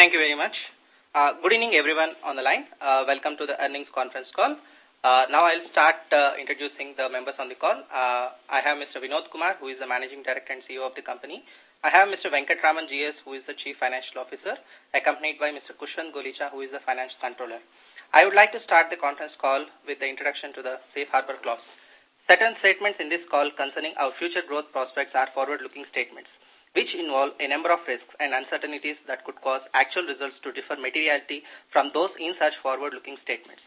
Thank you very much. Uh, good evening, everyone on the line. Uh, welcome to the earnings conference call. Uh, now I'll start uh, introducing the members on the call. Uh, I have Mr. Vinod Kumar, who is the Managing Director and CEO of the company. I have Mr. Venkatraman GS, who is the Chief Financial Officer, accompanied by Mr. Kushan Golicha, who is the Finance Controller. I would like to start the conference call with the introduction to the Safe Harbor Clause. Certain statements in this call concerning our future growth prospects are forward-looking statements, which involve a number of risks and uncertainties that could cause actual results to differ materially from those in such forward-looking statements.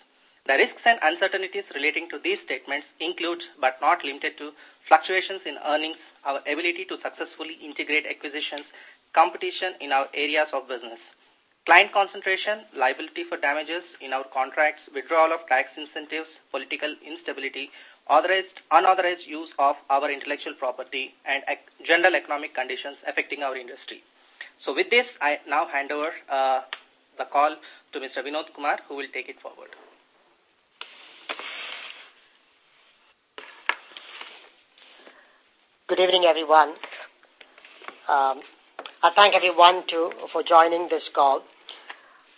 The risks and uncertainties relating to these statements include, but not limited to, fluctuations in earnings, our ability to successfully integrate acquisitions, competition in our areas of business, client concentration, liability for damages in our contracts, withdrawal of tax incentives, political instability, authorized, unauthorized use of our intellectual property, and general economic conditions affecting our industry. So with this, I now hand over uh, the call to Mr. Vinod Kumar, who will take it forward. Good evening, everyone. Um, I thank everyone to, for joining this call.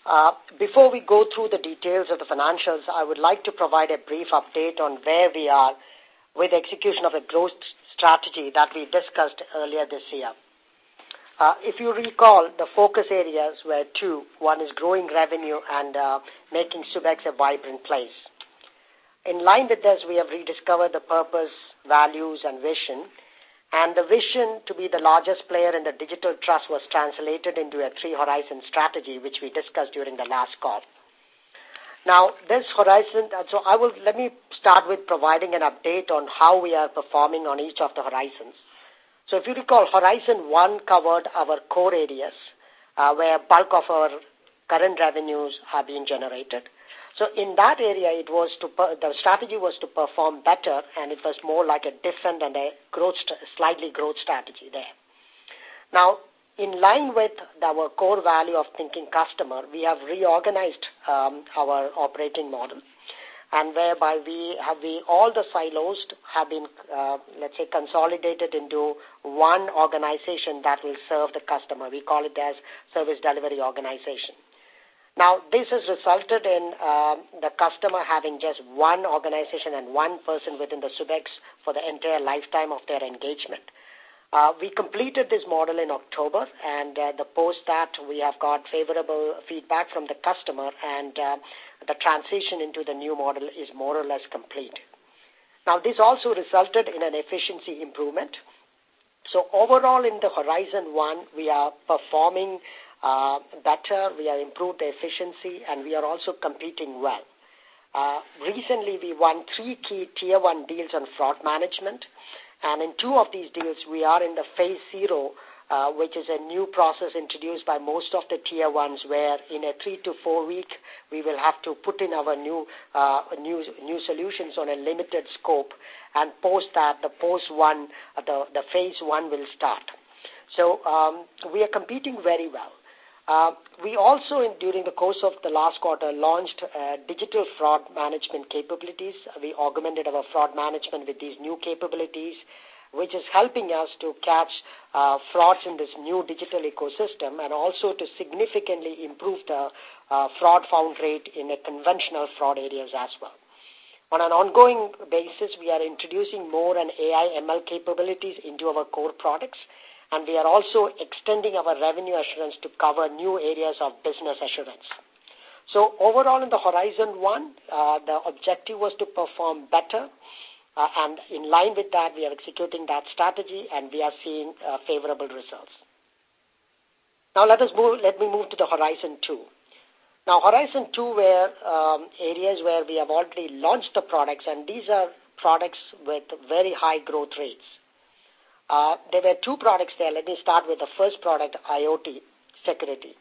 Uh, before we go through the details of the financials, I would like to provide a brief update on where we are with execution of the growth strategy that we discussed earlier this year. Uh, if you recall, the focus areas were two. One is growing revenue and uh, making Subex a vibrant place. In line with this, we have rediscovered the purpose, values, and vision and the vision to be the largest player in the digital trust was translated into a three-horizon strategy, which we discussed during the last call. Now, this horizon, uh, so I will, let me start with providing an update on how we are performing on each of the horizons. So if you recall, Horizon 1 covered our core areas, uh, where bulk of our current revenues are being generated. So in that area, it was to the strategy was to perform better, and it was more like a different and a growth, slightly growth strategy there. Now, in line with our core value of thinking customer, we have reorganized um, our operating model, and whereby we have we all the silos have been uh, let's say consolidated into one organization that will serve the customer. We call it as service delivery organization. Now, this has resulted in uh, the customer having just one organization and one person within the Subex for the entire lifetime of their engagement. Uh, we completed this model in October, and uh, the post that we have got favorable feedback from the customer, and uh, the transition into the new model is more or less complete. Now, this also resulted in an efficiency improvement. So overall in the Horizon 1, we are performing uh, better, we have improved the efficiency, and we are also competing well. Uh, recently, we won three key Tier 1 deals on fraud management, and in two of these deals, we are in the phase zero, uh, which is a new process introduced by most of the Tier 1s, where in a three to four week, we will have to put in our new, uh, new, new solutions on a limited scope, and post that, the post one, uh, the, the phase one will start. So um, we are competing very well. Uh, we also, in, during the course of the last quarter, launched uh, digital fraud management capabilities. We augmented our fraud management with these new capabilities, which is helping us to catch uh, frauds in this new digital ecosystem and also to significantly improve the uh, fraud found rate in the conventional fraud areas as well. On an ongoing basis, we are introducing more and AI ML capabilities into our core products and we are also extending our revenue assurance to cover new areas of business assurance. So overall in the Horizon 1, uh, the objective was to perform better, uh, and in line with that, we are executing that strategy, and we are seeing uh, favorable results. Now let us move, let me move to the Horizon 2. Now Horizon 2 were um, areas where we have already launched the products, and these are products with very high growth rates. Uh, there were two products there. Let me start with the first product, IoT security.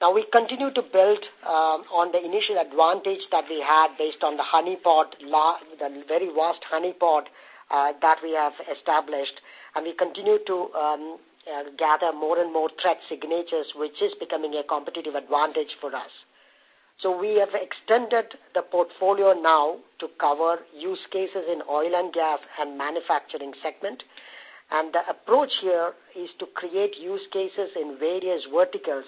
Now, we continue to build um, on the initial advantage that we had based on the honeypot, the very vast honeypot uh, that we have established, and we continue to um, uh, gather more and more threat signatures, which is becoming a competitive advantage for us. So we have extended the portfolio now to cover use cases in oil and gas and manufacturing segment, and the approach here is to create use cases in various verticals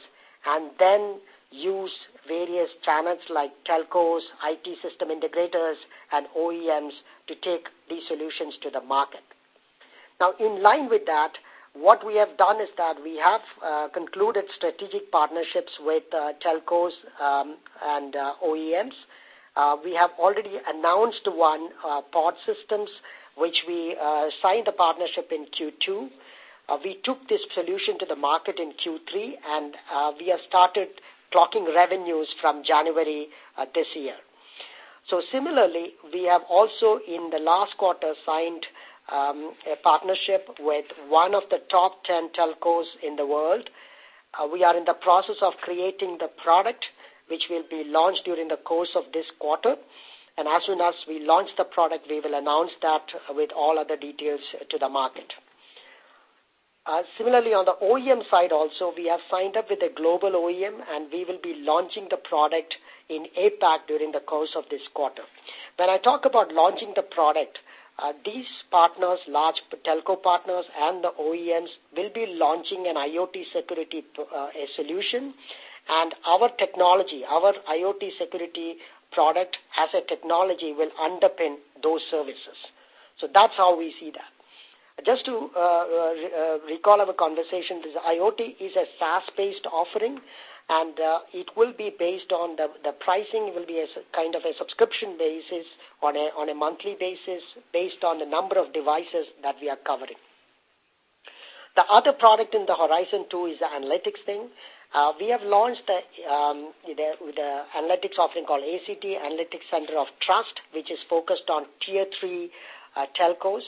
and then use various channels like telcos, IT system integrators, and OEMs to take these solutions to the market. Now, in line with that, what we have done is that we have uh, concluded strategic partnerships with uh, telcos um, and uh, OEMs. Uh, we have already announced one, uh, Pod Systems, which we uh, signed the partnership in Q2. Uh, we took this solution to the market in Q3, and uh, we have started clocking revenues from January uh, this year. So similarly, we have also in the last quarter signed um, a partnership with one of the top 10 telcos in the world. Uh, we are in the process of creating the product which will be launched during the course of this quarter. And as soon as we launch the product, we will announce that with all other details to the market. Uh, similarly, on the OEM side also, we have signed up with a global OEM and we will be launching the product in APAC during the course of this quarter. When I talk about launching the product, uh, these partners, large telco partners and the OEMs will be launching an IoT security uh, solution and our technology, our IoT security product as a technology will underpin those services. So that's how we see that. Just to uh, uh, recall our conversation, this IoT is a SaaS-based offering, and uh, it will be based on the, the pricing will be a kind of a subscription basis on a, on a monthly basis based on the number of devices that we are covering. The other product in the Horizon 2 is the analytics thing. Uh, we have launched the, um, the, the analytics offering called ACT, Analytics Center of Trust, which is focused on Tier 3 uh, telcos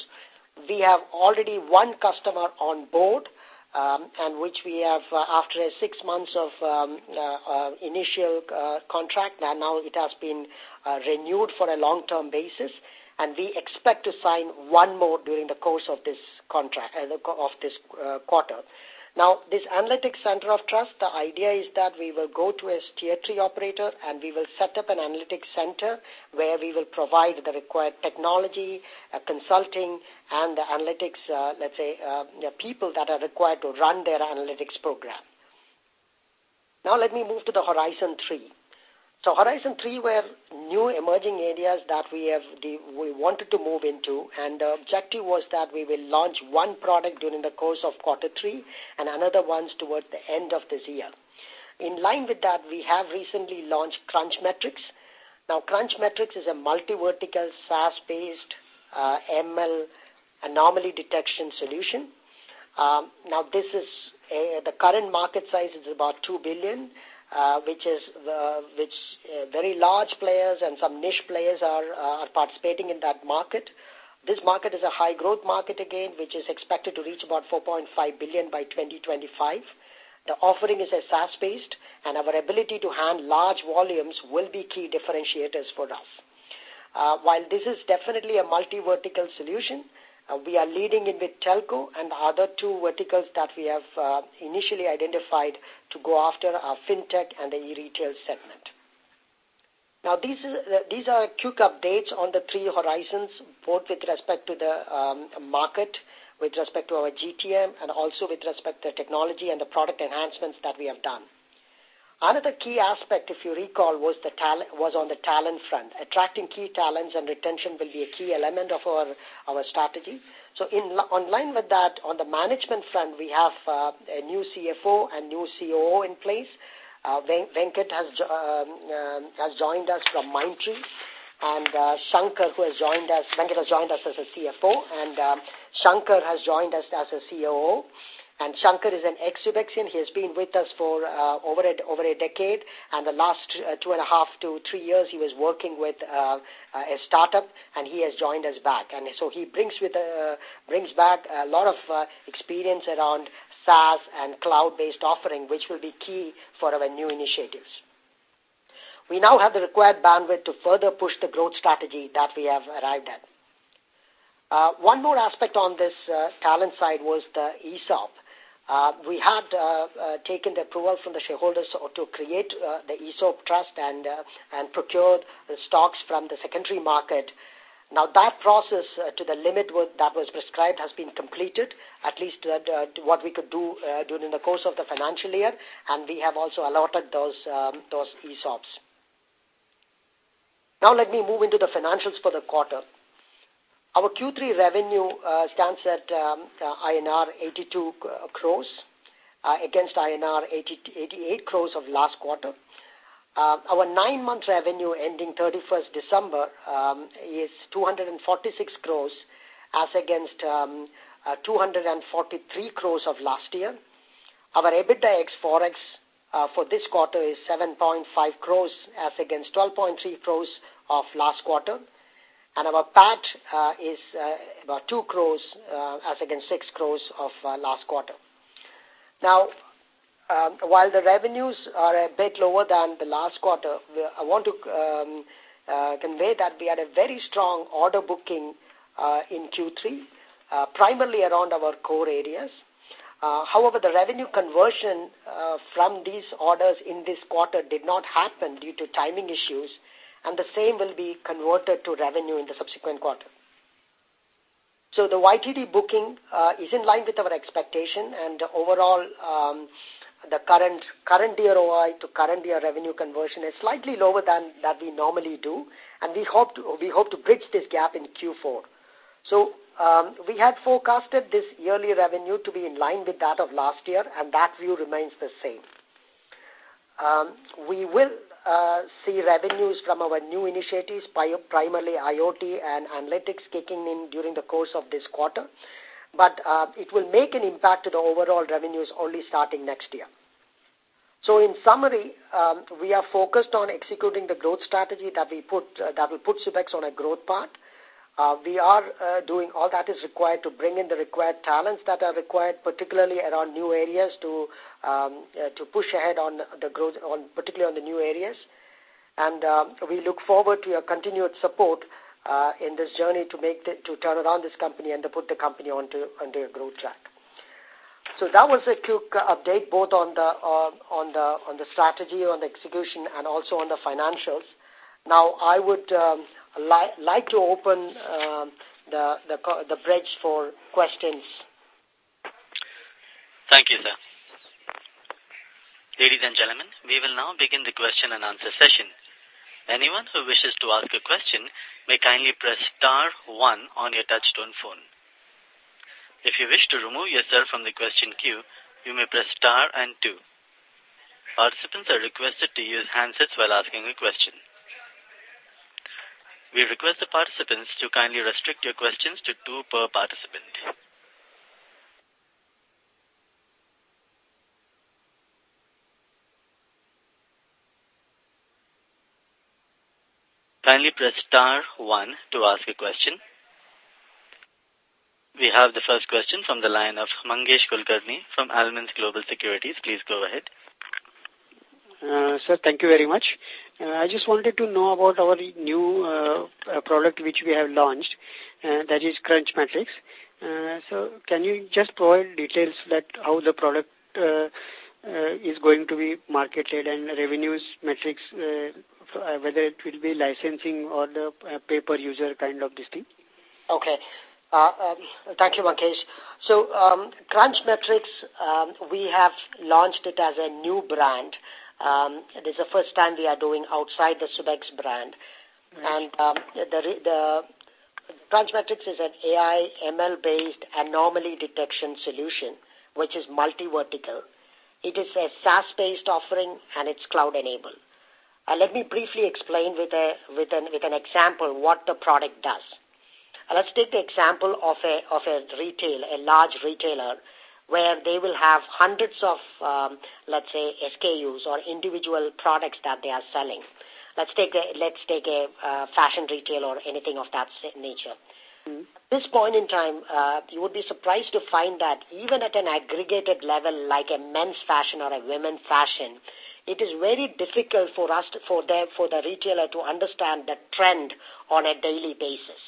we have already one customer on board, um, and which we have, uh, after six months of um, uh, uh, initial uh, contract, and now it has been uh, renewed for a long-term basis, and we expect to sign one more during the course of this contract, uh, of this uh, quarter. Now, this analytics center of trust, the idea is that we will go to a tier 3 operator and we will set up an analytics center where we will provide the required technology, uh, consulting, and the analytics, uh, let's say, uh, people that are required to run their analytics program. Now let me move to the Horizon 3. So Horizon 3 were new emerging areas that we have we wanted to move into and the objective was that we will launch one product during the course of quarter 3 and another ones towards the end of this year. In line with that, we have recently launched Crunch Metrics. Now, Crunch Metrics is a multi-vertical SaaS-based uh, ML anomaly detection solution. Um, now, this is a, the current market size is about $2 billion uh, which is the, which uh, very large players and some niche players are, uh, are participating in that market. This market is a high growth market again, which is expected to reach about 4.5 billion by 2025. The offering is a SaaS based and our ability to handle large volumes will be key differentiators for us. Uh, while this is definitely a multi-vertical solution, uh, we are leading in with telco and the other two verticals that we have uh, initially identified to go after are fintech and the e-retail segment. Now, these, uh, these are quick updates on the three horizons, both with respect to the um, market, with respect to our GTM, and also with respect to the technology and the product enhancements that we have done. Another key aspect, if you recall, was the talent was on the talent front. Attracting key talents and retention will be a key element of our our strategy. So, in on line with that, on the management front, we have uh, a new CFO and new COO in place. Uh, Venkat has um, uh, has joined us from Mindtree, and uh, Shankar, who has joined us, Venkat has joined us as a CFO, and um, Shankar has joined us as a COO. And Shankar is an ex-Subexian. He has been with us for uh, over, a, over a decade. And the last uh, two and a half to three years, he was working with uh, a startup, and he has joined us back. And so he brings, with, uh, brings back a lot of experience around SaaS and cloud-based offering, which will be key for our new initiatives. We now have the required bandwidth to further push the growth strategy that we have arrived at. Uh, one more aspect on this talent side was the ESOP. Uh, we had uh, uh, taken the approval from the shareholders to create uh, the ESOP trust and uh, and procure the stocks from the secondary market. Now that process uh, to the limit that was prescribed has been completed, at least uh, uh, what we could do uh, during the course of the financial year, and we have also allotted those, um, those ESOPs. Now let me move into the financials for the quarter. Our Q3 revenue uh, stands at um, uh, INR 82 crores uh, against INR 80, 88 crores of last quarter. Uh, our nine-month revenue ending 31st December um, is 246 crores as against um, uh, 243 crores of last year. Our EBITDA ex Forex uh, for this quarter is 7.5 crores as against 12.3 crores of last quarter. And our PAT uh, is uh, about 2 crores uh, as against 6 crores of last quarter. Now, um, while the revenues are a bit lower than the last quarter, I want to um, uh, convey that we had a very strong order booking uh, in Q3, uh, primarily around our core areas. However, the revenue conversion from these orders in this quarter did not happen due to timing issues, and the same will be converted to revenue in the subsequent quarter. So the YTD booking uh, is in line with our expectation, and overall, um, the current current year OI to current year revenue conversion is slightly lower than that we normally do, and we hope to we hope to bridge this gap in Q4. So um, we had forecasted this yearly revenue to be in line with that of last year, and that view remains the same. Um, we will uh, see revenues from our new initiatives, primarily IoT and analytics kicking in during the course of this quarter but uh, it will make an impact to the overall revenues only starting next year. So in summary, um, we are focused on executing the growth strategy that we put uh, that will put Subex on a growth path. Uh, we are uh, doing all that is required to bring in the required talents that are required, particularly around new areas to um, uh, to push ahead on the growth, on particularly on the new areas. And um, we look forward to your continued support uh, in this journey to make the, to turn around this company and to put the company onto onto a growth track. So that was a quick update both on the uh, on the on the strategy, on the execution, and also on the financials. Now I would um, li like to open um, the the the bridge for questions. Thank you, sir. Ladies and gentlemen, we will now begin the question and answer session. Anyone who wishes to ask a question may kindly press star one on your touchtone phone. If you wish to remove yourself from the question queue, you may press star and two. Participants are requested to use handsets while asking a question. We request the participants to kindly restrict your questions to two per participant. Kindly press star one to ask a question. We have the first question from the line of Mangesh Kulkarni from Almondz Global Securities. Please go ahead. Uh, sir, thank you very much. Uh, I just wanted to know about our new uh, product which we have launched, uh, that is Crunch Metrics. Uh, so can you just provide details that how the product uh, uh, is going to be marketed and revenues metrics uh, uh, whether it will be licensing or the uh, pay-per-user kind of this thing? Okay. Uh, um, thank you, Mangesh. So, um, Crunch Metrics, um, we have launched it as a new brand. Um, this is the first time we are doing outside the Subex brand. And um, the, the Crunch Metrics is an AI ML-based anomaly detection solution, which is multi-vertical. It is a SaaS-based offering and it's cloud-enabled. Uh, let me briefly explain with, a, with, an, with an example what the product does. Uh, let's take the example of a, of a retail, a large retailer, where they will have hundreds of, um, let's say, SKUs or individual products that they are selling. Let's take a, let's take a uh, fashion retail or anything of that nature. Mm-hmm. At this point in time, uh, you would be surprised to find that even at an aggregated level like a men's fashion or a women's fashion, it is very difficult for us, to, for them, for the retailer to understand the trend on a daily basis,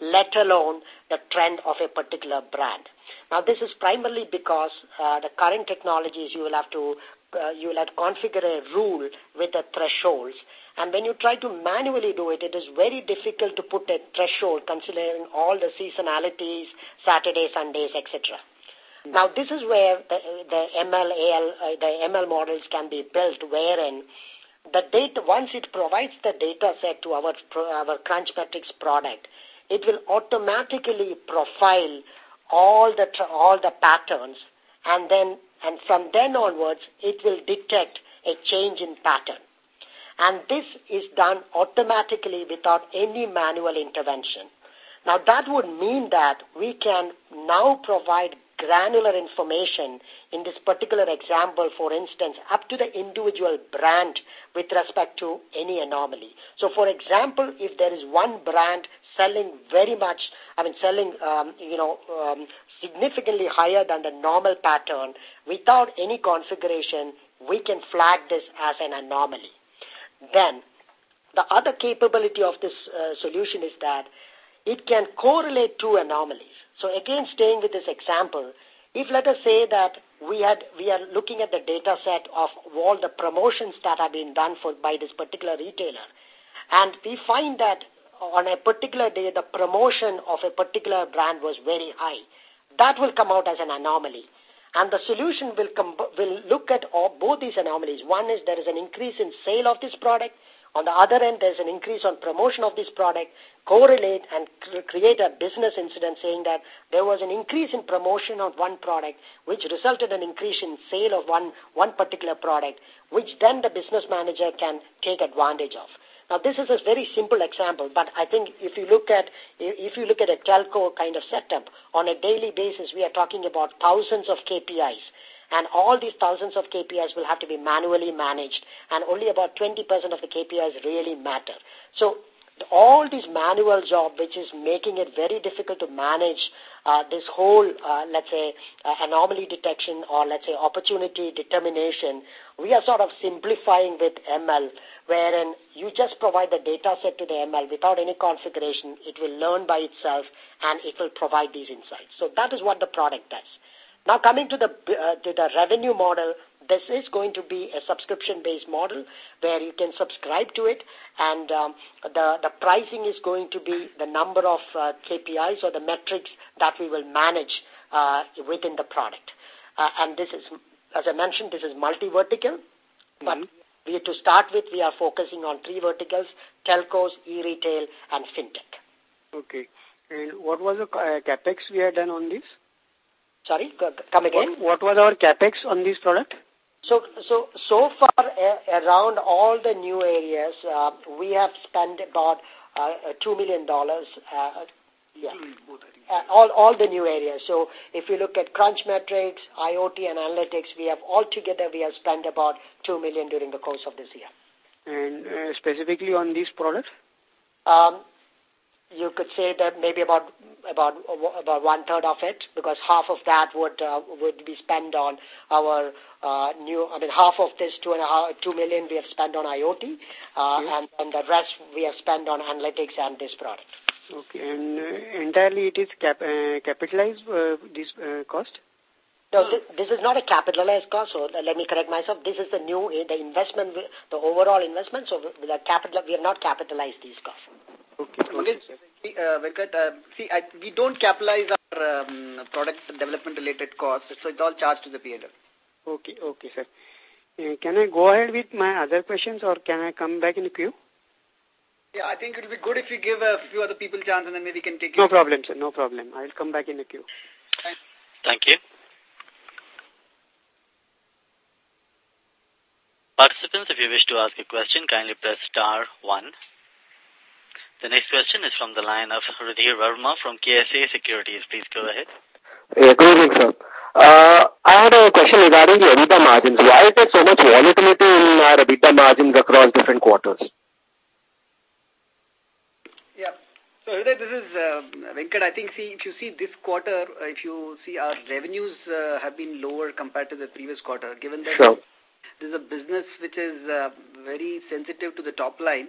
let alone the trend of a particular brand. Now, this is primarily because uh, the current technologies you will have to uh, you will have to configure a rule with the thresholds. And when you try to manually do it, it is very difficult to put a threshold considering all the seasonalities, Saturdays, Sundays, etc. Now, this is where the, the ML, AL, uh, the ML models can be built, wherein the data, once it provides the data set to our, our Crunchmetrics product, it will automatically profile all the, all the patterns and then, and from then onwards, it will detect a change in pattern. And this is done automatically without any manual intervention. Now that would mean that we can now provide granular information in this particular example, for instance, up to the individual brand with respect to any anomaly. So, for example, if there is one brand selling very much, I mean, selling, um, you know, um, significantly higher than the normal pattern without any configuration, we can flag this as an anomaly. Then, the other capability of this uh, solution is that it can correlate two anomalies. So again, staying with this example, if let us say that we had we are looking at the data set of all the promotions that have been done for by this particular retailer, and we find that on a particular day the promotion of a particular brand was very high, that will come out as an anomaly. And the solution will, will look at all, both these anomalies. One is there is an increase in sale of this product. On the other end, there's an increase on promotion of this product, correlate and create a business incident saying that there was an increase in promotion of one product, which resulted in increase in sale of one, one particular product, which then the business manager can take advantage of. Now, this is a very simple example, but I think if you look at if you look at a telco kind of setup on a daily basis, we are talking about thousands of KPIs. And all these thousands of KPIs will have to be manually managed, and only about 20% of the KPIs really matter. So all these manual job, which is making it very difficult to manage uh, this whole, uh, let's say, uh, anomaly detection or, let's say, opportunity determination, we are sort of simplifying with ML, wherein you just provide the data set to the ML without any configuration. It will learn by itself, and it will provide these insights. So that is what the product does. Now coming to the, uh, to the revenue model, this is going to be a subscription-based model where you can subscribe to it and um, the, the pricing is going to be the number of uh, KPIs or the metrics that we will manage uh, within the product. Uh, and this is, as I mentioned, this is multi-vertical, but mm -hmm. we, to start with, we are focusing on three verticals, telcos, e-retail, and fintech. Okay. And what was the uh, capex we had done on this? Sorry, come again. What, what was our capex on this product? So, so, so far uh, around all the new areas, uh, we have spent about uh, $2 million. Uh, yeah. Uh, all, all the new areas. So if you look at crunch metrics, IoT and analytics, we have all together, we have spent about 2 million during the course of this year. And uh, specifically on these products? Um, you could say that maybe about about about one third of it, because half of that would uh, would be spent on our uh, new. I mean, half of this two and a half two million we have spent on IoT, uh, yes. and and the rest we have spent on analytics and this product. Okay, and uh, entirely it is cap uh, capitalized uh, this uh, cost. No, this, this is not a capitalized cost. So let me correct myself. This is the new the investment, the overall investment. So the capital we have not capitalized these costs. Okay. okay uh, Venkat, uh, see, I, we don't capitalize our um, product development related costs, so it's all charged to the PL. Okay, okay, sir. Uh, can I go ahead with my other questions or can I come back in the queue? Yeah, I think it would be good if you give a few other people chance and then maybe we can take No problem, sir, no problem. I'll come back in the queue. Thanks. Thank you. Participants, if you wish to ask a question, kindly press star one. The next question is from the line of Rudhir Verma from KSA Securities. Please go ahead. Yeah, good evening, sir. Uh, I had a question regarding the EBITDA margins. Why is there so much volatility in our EBITDA margins across different quarters? Yeah. So, this is uh, Venkat. I think, see, if you see this quarter, uh, if you see our revenues uh, have been lower compared to the previous quarter, given that sure. this is a business which is uh, very sensitive to the top line,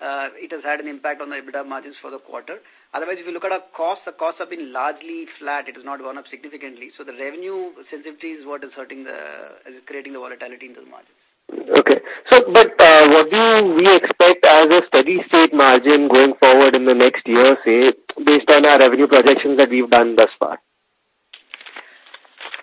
uh, it has had an impact on the EBITDA margins for the quarter. Otherwise, if you look at our costs, the costs have been largely flat. It has not gone up significantly. So the revenue sensitivity is what is hurting the, is creating the volatility in the margins. Okay. So, but uh, what do we expect as a steady state margin going forward in the next year, say, based on our revenue projections that we've done thus far?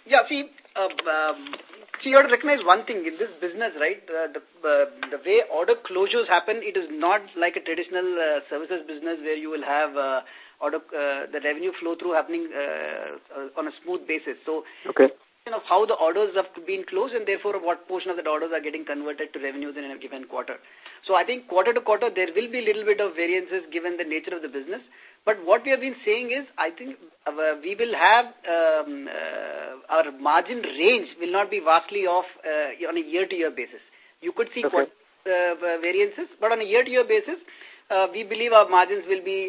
Yeah, see, uh, um, see, you have to recognize one thing in this business, right? Uh, the uh, the way order closures happen, it is not like a traditional uh, services business where you will have uh, order uh, the revenue flow through happening uh, uh, on a smooth basis. So, okay of how the orders have been closed and therefore what portion of the orders are getting converted to revenues in a given quarter. So I think quarter to quarter there will be a little bit of variances given the nature of the business. But what we have been saying is I think uh, we will have um, uh, our margin range will not be vastly off uh, on a year-to-year -year basis. You could see okay. uh, variances, but on a year-to-year -year basis, uh, we believe our margins will be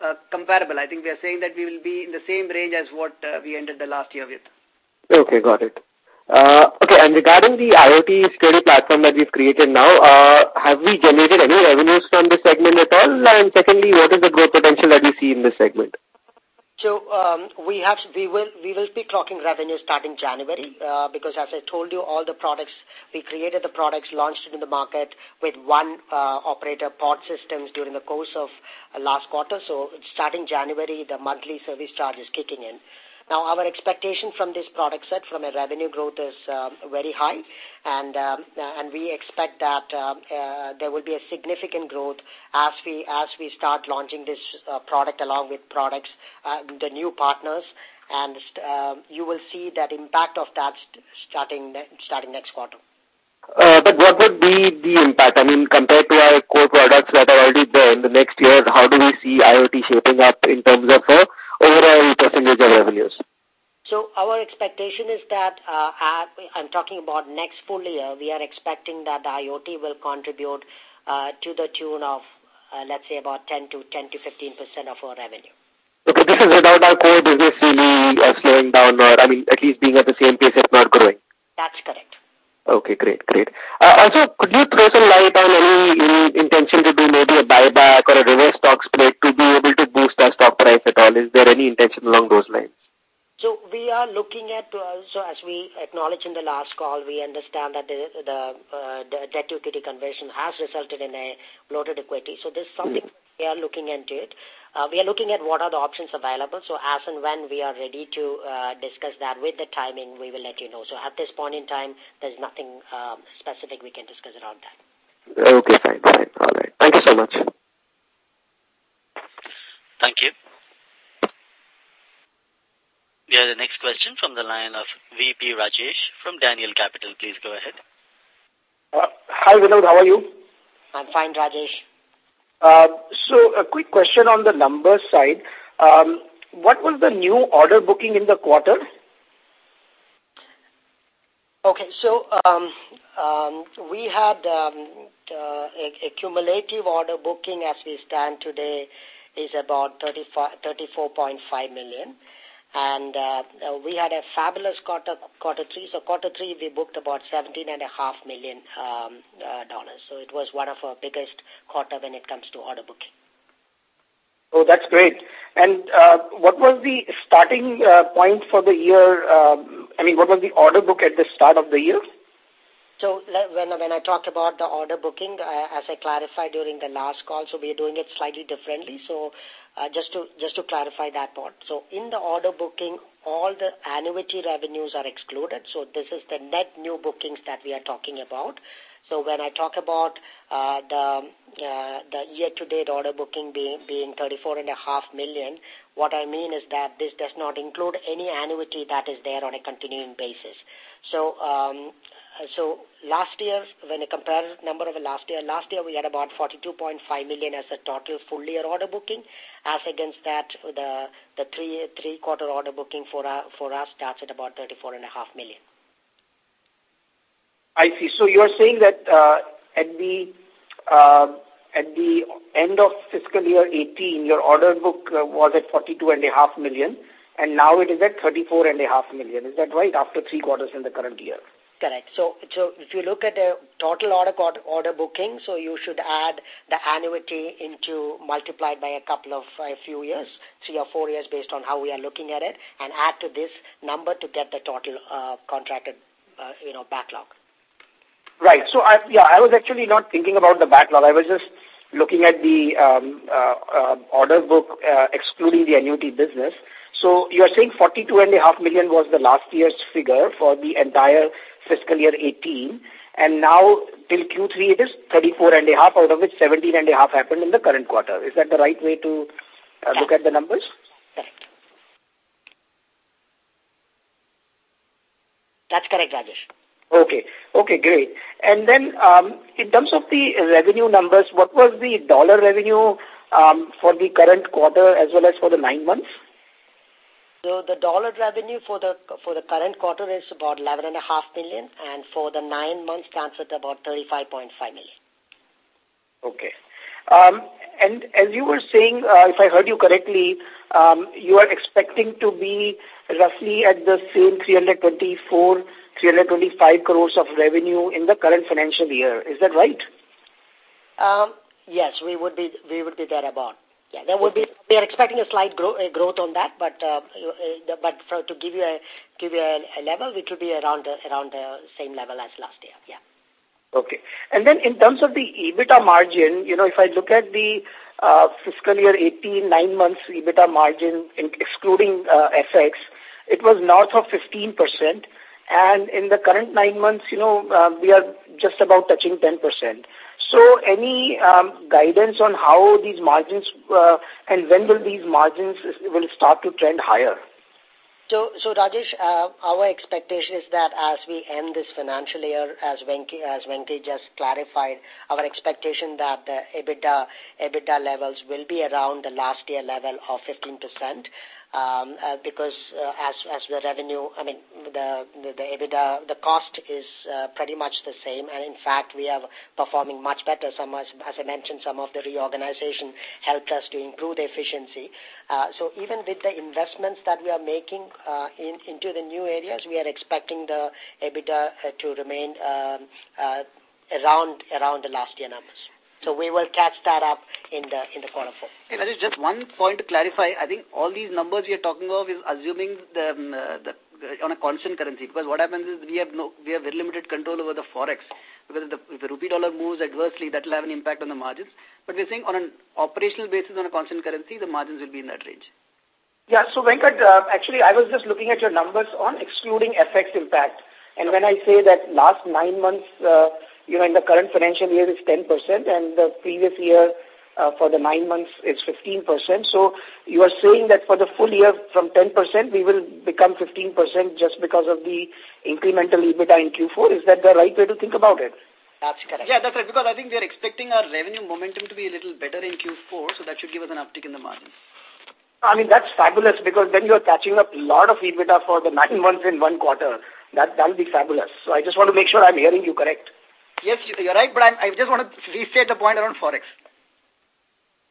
uh, comparable. I think we are saying that we will be in the same range as what uh, we ended the last year with. Okay, got it. Uh, okay, and regarding the IoT security platform that we've created now, uh, have we generated any revenues from this segment at all? And secondly, what is the growth potential that we see in this segment? So um, we have we will we will be clocking revenue starting January uh, because as I told you, all the products we created the products launched it in the market with one uh, operator pod systems during the course of uh, last quarter. So starting January, the monthly service charge is kicking in. Now, our expectation from this product set from a revenue growth is uh, very high, and um, and we expect that uh, uh, there will be a significant growth as we as we start launching this uh, product along with products, uh, the new partners, and uh, you will see that impact of that starting starting next quarter. Uh, but what would be the impact? I mean, compared to our core products that are already there in the next year, how do we see IoT shaping up in terms of uh, overall percentage of revenues? So our expectation is that, uh, I'm talking about next full year, we are expecting that the IoT will contribute uh, to the tune of, uh, let's say, about 10 to 10 to 15% of our revenue. Okay, this is without our core business really uh, slowing down or, I mean, at least being at the same pace, if not growing. That's correct. Okay, great, great. Uh, also, could you throw some light on any in, intention to do maybe a buyback or a reverse stock split to be able to boost our stock price at all? Is there any intention along those lines? So we are looking at, uh, so as we acknowledged in the last call, we understand that the, the, uh, the debt to equity conversion has resulted in a bloated equity. So this is something mm -hmm. we are looking into it. Uh, we are looking at what are the options available. So as and when we are ready to uh, discuss that with the timing, we will let you know. So at this point in time, there's nothing um, specific we can discuss around that. Okay, fine, fine. All right. Thank you so much. Thank you. We have the next question from the line of VP Rajesh from Banyan Capital. Please go ahead. Uh, hi, Vinod. How are you? I'm fine, Rajesh. Uh, so, a quick question on the numbers side. Um, what was the new order booking in the quarter? Okay, so um, um, we had um, uh, a, a cumulative order booking as we stand today is about 34.5 million. And uh, we had a fabulous quarter, quarter three. So quarter three, we booked about seventeen and a half million um, uh, dollars. So it was one of our biggest quarter when it comes to order booking. Oh, that's great. And uh, what was the starting uh, point for the year? Um, I mean, what was the order book at the start of the year? So when, when I talked about the order booking, uh, as I clarified during the last call, so we are doing it slightly differently. So uh, just to just to clarify that part. So in the order booking, all the annuity revenues are excluded. So this is the net new bookings that we are talking about. So when I talk about uh, the uh, the year-to-date order booking being being 34 and a half million, what I mean is that this does not include any annuity that is there on a continuing basis. So um, so last year, when I compare number of last year, last year we had about 42.5 million as a total full year order booking. As against that, the the three three quarter order booking for uh, for us starts at about 34.5 million. I see. So you are saying that uh, at the uh, at the end of fiscal year 18, your order book uh, was at 42.5 million, and now it is at 34.5 million. Is that right? After three quarters in the current year. Correct. So, so if you look at the total order order booking, so you should add the annuity into multiplied by a couple of a few years, three or four years based on how we are looking at it, and add to this number to get the total uh, contracted, uh, you know, backlog. Right. So, I, yeah, I was actually not thinking about the backlog. I was just looking at the um, uh, uh, order book uh, excluding the annuity business. So you are saying 42.5 million was the last year's figure for the entire fiscal year 18. And now till Q3 it is 34.5 out of which 17.5 happened in the current quarter. Is that the right way to uh, look at the numbers? Correct. That's correct, Rajesh. Okay. Okay, great. And then um, in terms of the revenue numbers, what was the dollar revenue um, for the current quarter as well as for the nine months? So the dollar revenue for the for the current quarter is about eleven and a half million, and for the nine months stands at about thirty five point five million. Okay. Um, and as you were saying, uh, if I heard you correctly, um, you are expecting to be roughly at the same 324, 325 crores of revenue in the current financial year. Is that right? Um, yes, we would be we would be there about. Yeah, there would be. We are expecting a slight grow, a growth on that, but uh, uh but for, to give you a give you a, a level, it will be around around the same level as last year. Yeah. Okay. And then in terms of the EBITDA margin, you know, if I look at the uh, fiscal year 18, nine months EBITDA margin, in, excluding uh, FX, it was north of 15%. And in the current nine months, you know, uh, we are just about touching 10%. So any um, guidance on how these margins uh, and when will these margins will start to trend higher? So, so Rajesh, uh, our expectation is that as we end this financial year, as Venki, as Venki just clarified, our expectation that the EBITDA, EBITDA levels will be around the last year level of 15% um, uh, because uh, as as the revenue, I mean the the, the EBITDA, the cost is uh, pretty much the same, and in fact we are performing much better. Some as, as I mentioned, some of the reorganization helped us to improve the efficiency. Uh, so even with the investments that we are making uh, in into the new areas, we are expecting the EBITDA uh, to remain um, around around the last year numbers. So we will catch that up in the in the quarter four. Hey, Rajesh, just one point to clarify. I think all these numbers we are talking of is assuming the, um, uh, the on a constant currency because what happens is we have no we have very limited control over the forex because if the, if the rupee dollar moves adversely that will have an impact on the margins. But we're saying on an operational basis on a constant currency the margins will be in that range. Yeah, so Venkat, uh, actually I was just looking at your numbers on excluding FX impact. And when I say that last nine months uh, you know, in the current financial year is 10% and the previous year uh, for the nine months is 15%. So you are saying that for the full year from 10% we will become 15% just because of the incremental EBITDA in Q4. Is that the right way to think about it? That's correct. Yeah, that's right. Because I think we are expecting our revenue momentum to be a little better in Q4, so that should give us an uptick in the margins. I mean, that's fabulous because then you're catching up a lot of EBITDA for the nine months in one quarter. That, that'll be fabulous. So I just want to make sure I'm hearing you correct. Yes, you're right, but I'm, I just want to restate the point around Forex.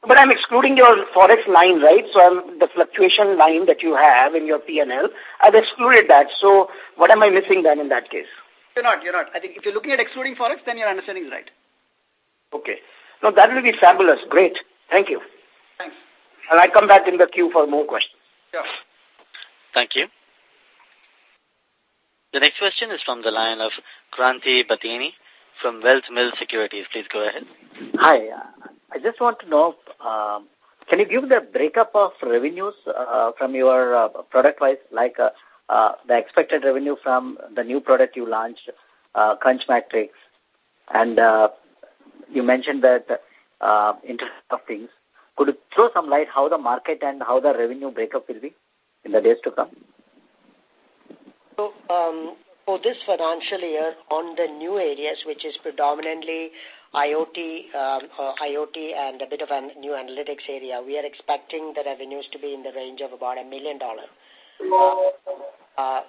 But I'm excluding your Forex line, right? So I'm, the fluctuation line that you have in your P&L, I've excluded that. So what am I missing then in that case? You're not, you're not. I think if you're looking at excluding Forex, then your understanding is right. Okay. No, that will be fabulous. Great. Thank you. Thanks. And I come back in the queue for more questions. Sure. Thank you. The next question is from the line of Kranti Bathini from Wealth Mill Securities. Please go ahead. Hi. Uh, I just want to know, um, can you give the breakup of revenues uh, from your uh, product-wise, like uh, uh, the expected revenue from the new product you launched, uh, Crunch Metrics, and uh, you mentioned that uh, Internet of Things. Could you throw some light how the market and how the revenue breakup will be in the days to come? So, um, for this financial year on the new areas, which is predominantly IoT, um, uh, IoT and a bit of a new analytics area, we are expecting the revenues to be in the range of about a million dollar. Uh, uh,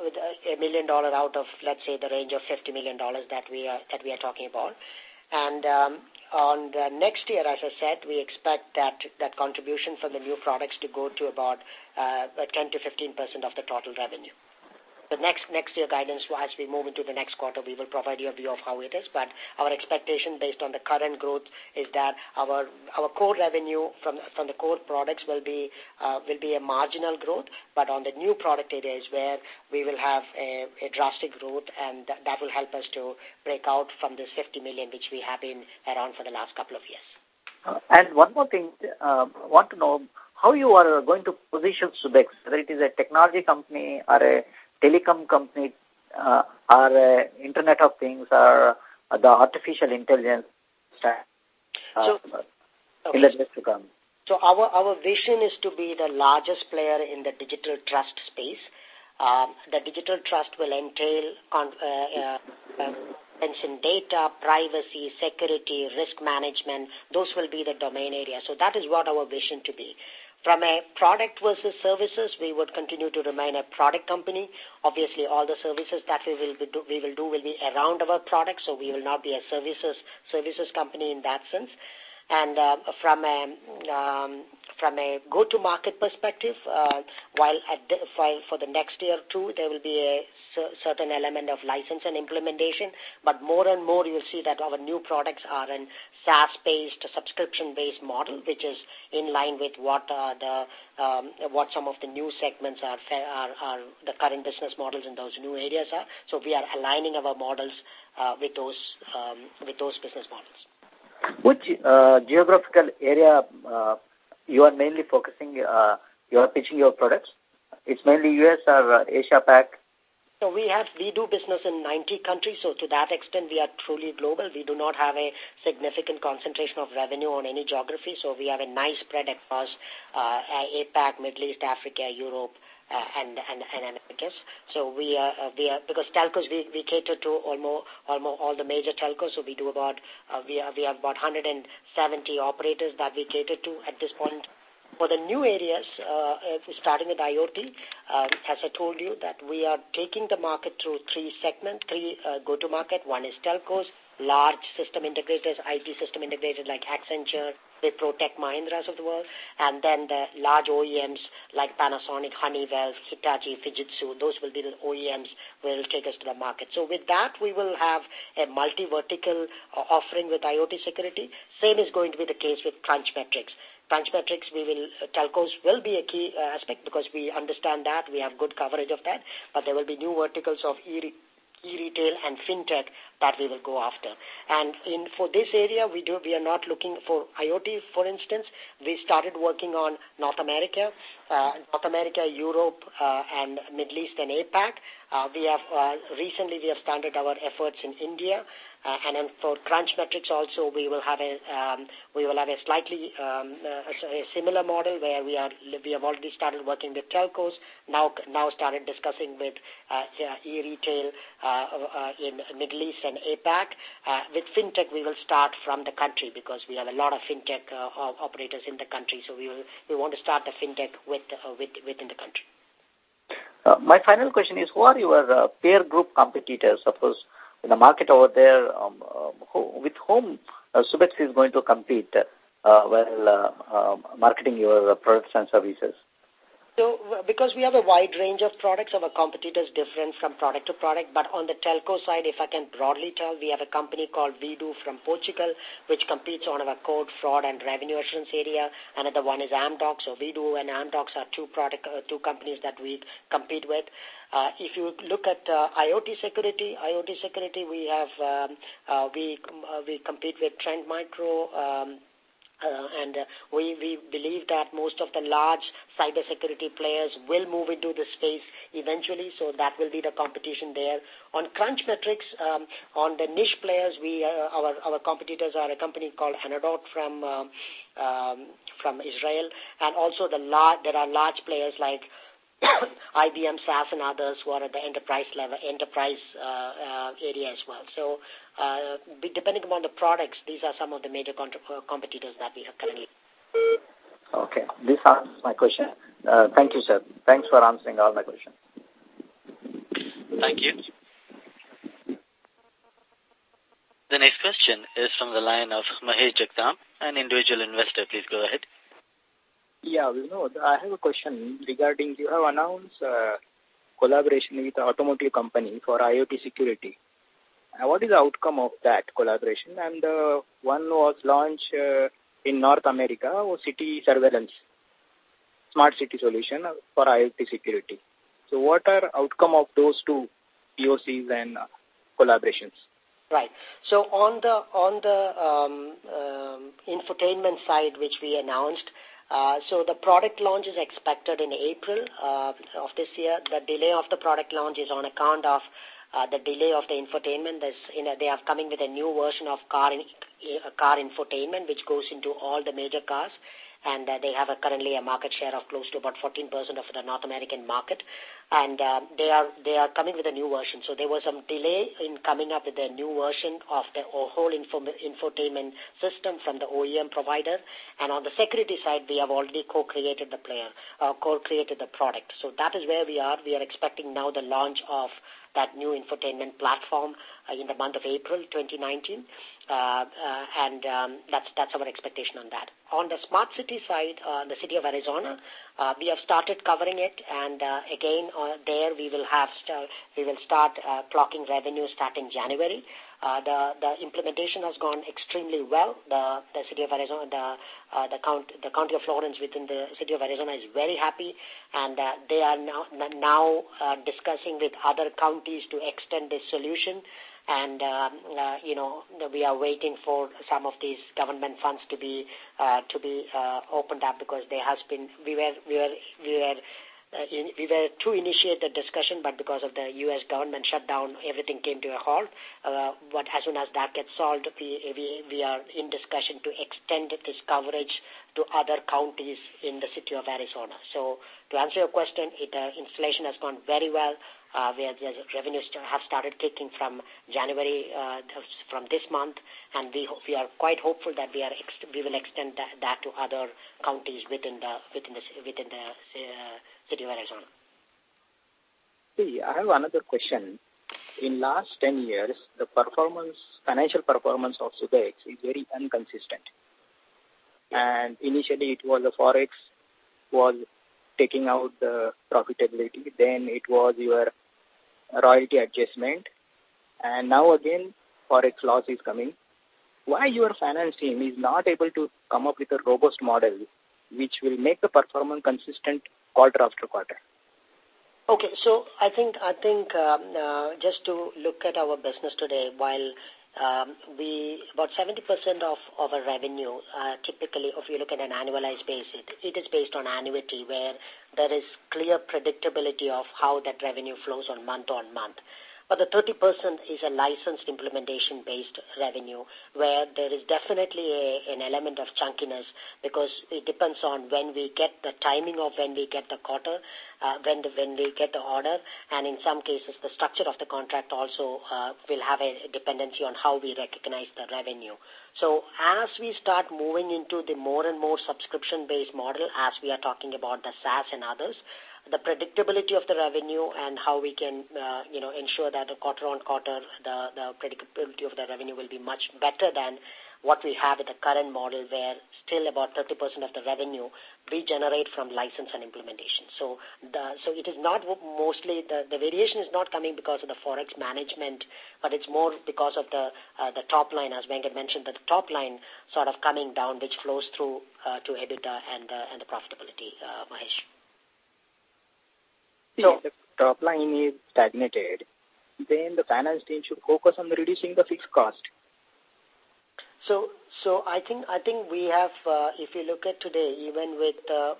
a million dollar out of, let's say, the range of $50 million that we are, that we are talking about. And um, on the next year, as I said, we expect that, that contribution from the new products to go to about uh, 10 to 15% of the total revenue. The next next year guidance, as we move into the next quarter, we will provide you a view of how it is. But our expectation based on the current growth is that our our core revenue from from the core products will be uh, will be a marginal growth, but on the new product areas where we will have a, a drastic growth, and th that will help us to break out from this 50 million which we have been around for the last couple of years. Uh, and one more thing, uh, want to know how you are going to position Subex, whether it is a technology company or a telecom company uh, or uh, Internet of Things or uh, the artificial intelligence uh, so, in the days to come. So our, our vision is to be the largest player in the digital trust space. Um, the digital trust will entail con uh, uh, uh, in data, privacy, security, risk management. Those will be the domain areas. So that is what our vision to be. From a product versus services, we would continue to remain a product company. Obviously, all the services that we will, do, we will do will be around our product, so we will not be a services services company in that sense. And uh, from a um, from a go-to-market perspective, uh, while at the, for, the next year too, there will be a certain element of license and implementation, but more and more you'll see that our new products are in SaaS-based, subscription-based model, which is in line with what uh, the um, what some of the new segments are, are, are the current business models in those new areas are. So we are aligning our models uh, with those um, with those business models. Which uh, geographical area you are mainly focusing, you are pitching your products? It's mainly US or Asia Pac? So we have, we do business in 90 countries, so to that extent we are truly global. We do not have a significant concentration of revenue on any geography, so we have a nice spread across uh, APAC, Middle East, Africa, Europe, uh, and, and, and Americas. So we are, uh, we are, because telcos, we, we cater to almost, almost all the major telcos. So we do about, uh, we, are, we have about 170 operators that we cater to at this point. For the new areas, uh, starting with IoT, um, as I told you, that we are taking the market through three segments, three uh, go-to-market. One is telcos, large system integrators, IT system integrators like Accenture, Wipro, Tech Mahindras of the world, and then the large OEMs like Panasonic, Honeywell, Hitachi, Fujitsu, those will be the OEMs will take us to the market. So with that, we will have a multi-vertical uh, offering with IoT security. Same is going to be the case with Crunch Metrics. Crunch Metrics, we will, uh, telcos will be a key uh, aspect because we understand that, we have good coverage of that, but there will be new verticals of e e-retail and fintech that we will go after. And in for this area, we do we are not looking for IoT. For instance, we started working on North America, uh, North America, Europe, uh, and Middle East and APAC. Uh, we have uh, recently we have started our efforts in India, uh, and then for Crunch Metrics also we will have a um, we will have a slightly um, uh, a similar model where we are we have already started working with telcos. Now now started discussing with uh, e-retail uh, uh, in Middle East and APAC. Uh, with fintech, we will start from the country because we have a lot of fintech uh, operators in the country. So we will we want to start the fintech with, uh, with within the country. Uh, my final question is, who are your uh, peer group competitors? Suppose in the market over there, uh, who, with whom Subex is going to compete uh, while uh, uh, marketing your products and services? So, because we have a wide range of products, our competitors different from product to product. But on the telco side, if I can broadly tell, we have a company called WeDo from Portugal, which competes on our code, fraud, and revenue assurance area. Another one is Amdocs. So WeDo and Amdocs are two product, uh, two companies that we compete with. Uh, if you look at uh, IoT security, IoT security, we have um, uh, we uh, we compete with Trend Micro. Um, uh, and uh, we, we believe that most of the large cybersecurity players will move into the space eventually, so that will be the competition there. On Crunch Metrics, um, on the niche players, we uh, our our competitors are a company called Anodot from um, um, from Israel, and also the large there are large players like IBM, SAS, and others who are at the enterprise level, enterprise uh, uh, area as well. So, uh, depending upon the products, these are some of the major uh, competitors that we have currently. Okay, this answers my question. Uh, thank you, sir. Thanks for answering all my questions. Thank you. The next question is from the line of Mahesh Jagtap, an individual investor. Please go ahead. Yeah, Vinod, I have a question regarding you have announced uh, collaboration with automotive company for IoT security. Uh, what is the outcome of that collaboration? And uh, one was launched uh, in North America, or city surveillance, smart city solution for IoT security. So what are outcome of those two POCs and uh, collaborations? Right. So on the on the um, um, infotainment side, which we announced, uh, so the product launch is expected in April uh, of this year. The delay of the product launch is on account of uh, the delay of the infotainment. They are coming with a new version of car in, uh, car infotainment, which goes into all the major cars and uh, they have a, currently a market share of close to about 14% of the North American market. And uh, they are they are coming with a new version. So there was some delay in coming up with a new version of the whole info, infotainment system from the OEM provider. And on the security side, we have already co-created the player, uh, co-created the product. So that is where we are. We are expecting now the launch of that new infotainment platform uh, in the month of April 2019. Uh, uh, and um, that's that's our expectation on that. On the smart city side, uh, the city of Arizona, uh, we have started covering it, and uh, again uh, there we will have we will start uh, clocking revenue starting January. Uh, the the implementation has gone extremely well. The the city of Arizona, the uh, the count the county of Florence within the city of Arizona is very happy, and uh, they are now now uh, discussing with other counties to extend this solution and um, uh, you know we are waiting for some of these government funds to be uh, to be uh, opened up because there has been we were we were we were uh, in, we were to initiate the discussion, but because of the U.S. government shutdown, everything came to a halt. Uh, but as soon as that gets solved, we, we, we are in discussion to extend this coverage to other counties in the city of Arizona. So to answer your question, it, uh, installation has gone very well uh, where the revenues have started kicking from January, uh, from this month, and we we are quite hopeful that we are we will extend that, that to other counties within the within the within the uh, city of Arizona. See, I have another question. In last 10 years, the performance, financial performance of Subex is very inconsistent. And initially it was the Forex was taking out the profitability. Then it was your royalty adjustment. And now again, Forex loss is coming. Why your finance team is not able to come up with a robust model which will make the performance consistent quarter after quarter? Okay, so I think I think um, uh, just to look at our business today, while um, we about 70% of, of our revenue, uh, typically, if you look at an annualized basis, it, it is based on annuity where there is clear predictability of how that revenue flows on month on month. But the 30% is a licensed implementation-based revenue where there is definitely a, an element of chunkiness because it depends on when we get the timing of when we get the quarter, uh, when, the, when we get the order, and in some cases the structure of the contract also uh, will have a dependency on how we recognize the revenue. So as we start moving into the more and more subscription-based model, as we are talking about the SaaS and others, the predictability of the revenue and how we can, uh, you know, ensure that the quarter on quarter, the, the predictability of the revenue will be much better than what we have with the current model where still about 30% of the revenue we generate from license and implementation. So the, so it is not mostly, the, the variation is not coming because of the Forex management, but it's more because of the, uh, the top line, as Venkat mentioned, the top line sort of coming down, which flows through uh, to EBITDA and, uh, and the profitability, uh, Mahesh. So, the top line is stagnated, then the finance team should focus on reducing the fixed cost. So, so I think I think we have. Uh, if you look at today, even with uh,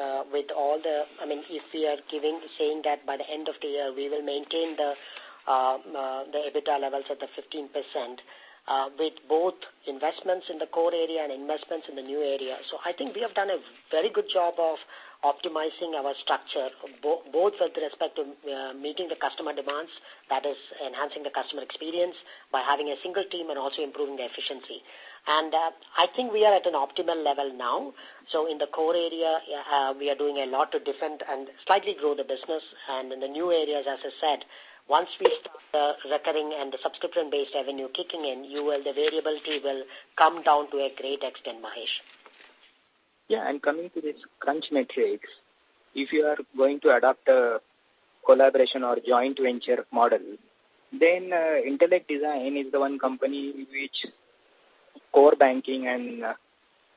uh, with all the, I mean, if we are giving saying that by the end of the year we will maintain the uh, uh, the EBITDA levels at the 15 percent. Uh, with both investments in the core area and investments in the new area. So I think we have done a very good job of optimizing our structure, bo both with respect to uh, meeting the customer demands, that is enhancing the customer experience by having a single team and also improving the efficiency. And uh, I think we are at an optimal level now. So in the core area, uh, we are doing a lot to defend and slightly grow the business. And in the new areas, as I said, once we start the recurring and the subscription-based revenue kicking in, you will, the variability will come down to a great extent, Mahesh. Yeah, and coming to this crunch metrics, if you are going to adopt a collaboration or joint venture model, then uh, Intellect Design is the one company which core banking and uh,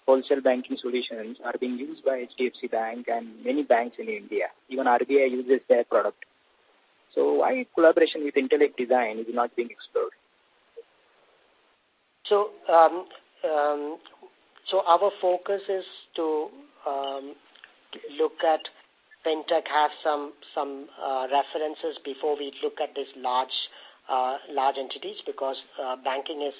wholesale banking solutions are being used by HDFC Bank and many banks in India. Even RBI uses their product. So why collaboration with Intellect Design is not being explored? So, um, um, so our focus is to um, look at fintech have some some uh, references before we look at this large uh, large entities because uh, banking is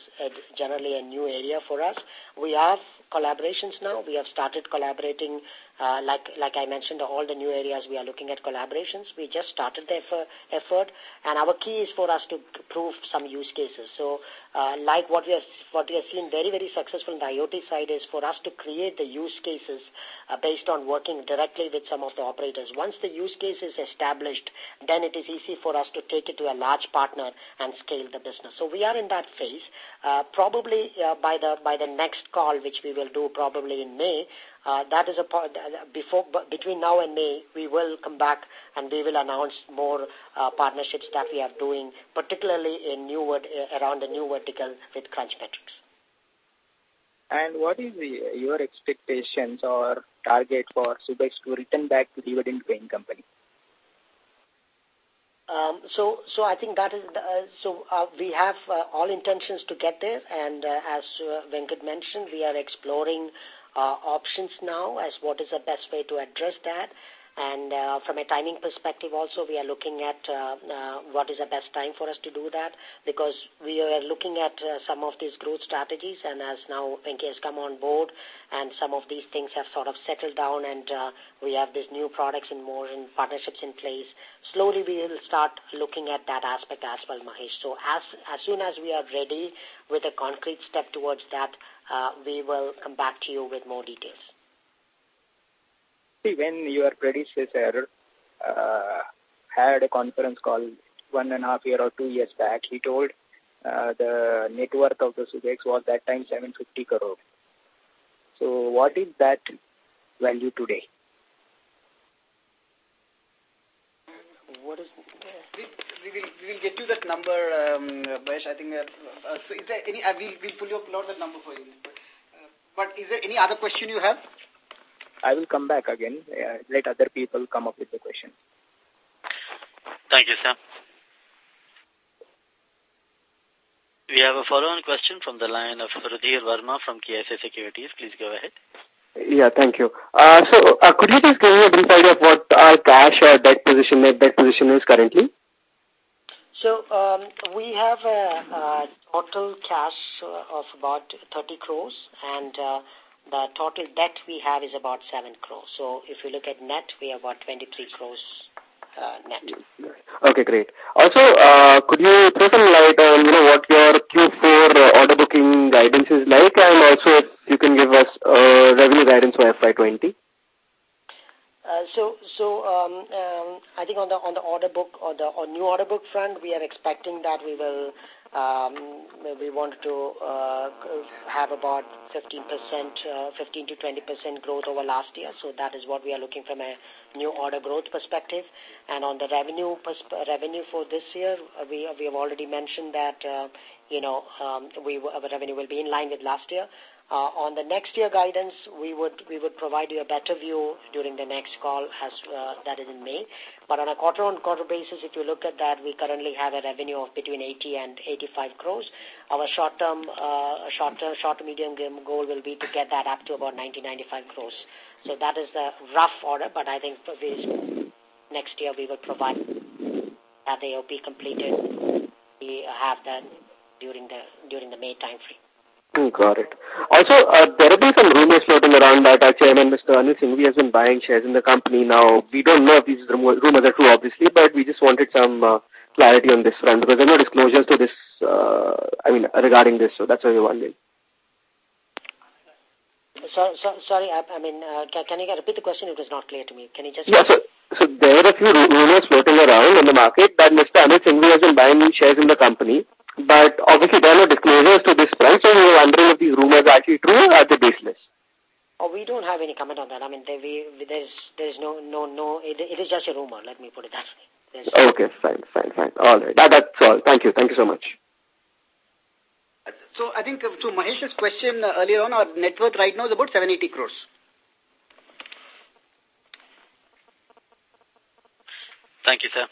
generally a new area for us. We have collaborations now. We have started collaborating, uh, like like I mentioned, all the new areas we are looking at collaborations. We just started the effort, effort and our key is for us to prove some use cases. So, uh, like what we have what we have seen very very successful in the IoT side is for us to create the use cases uh, based on working directly with some of the operators. Once the use case is established, then it is easy for us to take it to a large partner and scale the business. So we are in that phase. Uh, probably uh, by the by the next call, which we will do probably in May, uh, that is a part, uh, before, between now and May, we will come back and we will announce more uh, partnerships that we are doing, particularly in new word, uh, around the new vertical with Crunchmetrics. And what is the, your expectations or target for Subex to return back to dividend paying company? Um, so, so I think that is the, uh, so. Uh, we have uh, all intentions to get there, and uh, as uh, Venkat mentioned, we are exploring uh, options now as what is the best way to address that. And uh, from a timing perspective also, we are looking at uh, uh, what is the best time for us to do that because we are looking at uh, some of these growth strategies and as now Venki has come on board and some of these things have sort of settled down and uh, we have these new products and more and partnerships in place, slowly we will start looking at that aspect as well, Mahesh. So as, as soon as we are ready with a concrete step towards that, uh, we will come back to you with more details. See, when your predecessor uh, had a conference call one and a half year or two years back, he told uh, the net worth of the Subex was that time 750 crore. So what is that value today? What is... We, we, will, we will get you that number, um. I think, uh, uh, so is there any, uh, we'll, we'll pull out that number for you. But, uh, but is there any other question you have? I will come back again. Uh, let other people come up with the question. Thank you, sir. We have a follow-on question from the line of Rudhir Verma from KSA Securities. Please go ahead. Yeah, thank you. Uh, so, uh, could you just give me a brief idea of what our cash or debt position, net debt position is currently? So, um, we have a, a total cash uh, of about 30 crores and uh, the total debt we have is about 7 crores. So if you look at net, we have about 23 crores uh, net. Okay, great. Also, uh, could you throw some light on you know what your Q4 uh, order booking guidance is like, and also if you can give us uh, revenue guidance for FY20? Uh, so, so um, um, I think on the on the order book or the on new order book front, we are expecting that we will um, we want to uh, have about 15%, uh, 15 to 20% growth over last year. So that is what we are looking from a new order growth perspective. And on the revenue revenue for this year, uh, we we have already mentioned that uh, you know um, we our revenue will be in line with last year. Uh, on the next year guidance, we would we would provide you a better view during the next call, as uh, that is in May. But on a quarter-on-quarter -quarter basis, if you look at that, we currently have a revenue of between 80 and 85 crores. Our short-term, uh, short-term, short to medium-term goal will be to get that up to about 90, 95 crores. So that is the rough order, but I think next year we will provide that the AOP completed. We have that during the during the May time frame. Hmm, got it. Also, uh, there have been some rumors floating around that our chairman, Mr. Anil Singhvi, has been buying shares in the company. Now, we don't know if these rumors are true, obviously, but we just wanted some uh, clarity on this front because there are no disclosures to this, uh, I mean, regarding this, so that's why we're wondering. So, so, sorry, I, I mean, uh, can, can you repeat the question? It was not clear to me. Can you just... Yeah, so, so there are a few rumors floating around in the market that Mr. Anil Singhvi has been buying shares in the company. But obviously there are no disclosures to this point, so we are wondering if these rumors are actually true or are they baseless? Oh, we don't have any comment on that. I mean, there, we, there's there's no no no. It, it is just a rumor. Let me put it that way. Yes. Okay, fine, fine, fine. All right. That, that's all. Thank you. Thank you so much. So I think uh, to Mahesh's question uh, earlier on, our net worth right now is about 780 crores. Thank you, sir.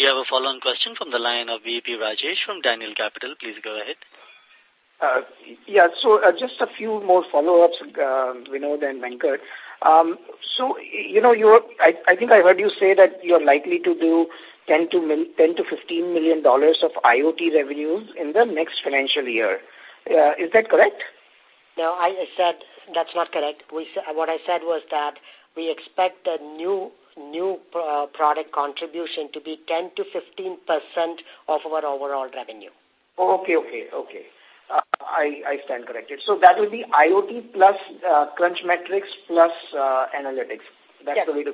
We have a follow-on question from the line of VP Rajesh from Banyan Capital. Please go ahead. Uh, yeah, so uh, just a few more follow-ups, uh, Vinod and Venkat. Um, so, you know, you I, I think I heard you say that you're likely to do 10 to, mil, 10 to 15 million dollars of IoT revenues in the next financial year. Uh, is that correct? No, I said that's not correct. We what I said was that we expect the new new uh, product contribution to be 10 to 15 percent of our overall revenue. Okay, okay, okay. Uh, I, I stand corrected. So that will be IoT plus uh, Crunch Metrics plus uh, analytics. That's yes. the way to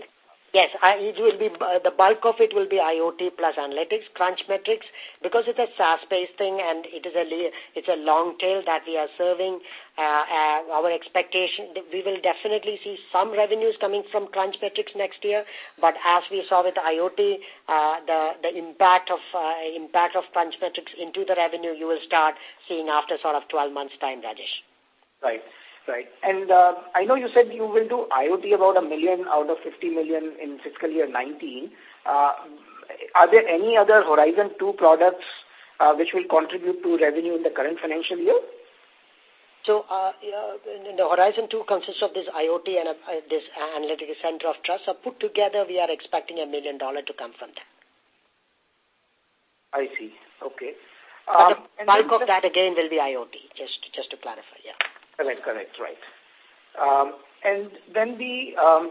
Yes, I, it will be, uh, the bulk of it will be IoT plus analytics, crunch metrics, because it's a SaaS-based thing and it is a, it's a long tail that we are serving. Uh, uh, our expectation, we will definitely see some revenues coming from crunch metrics next year, but as we saw with IoT, uh, the, the impact of, uh, impact of crunch metrics into the revenue you will start seeing after sort of 12 months time, Rajesh. Right. Right. And uh, I know you said you will do IoT about a million out of 50 million in fiscal year 19. Uh, are there any other Horizon 2 products uh, which will contribute to revenue in the current financial year? So uh, the Horizon 2 consists of this IoT and uh, this Analytics Center of Trust. So put together, we are expecting a million dollar to come from that. I see. Okay. Um, but the bulk of that again will be IoT, just, just to clarify, yeah. Correct, correct, right. Um, and then the, um,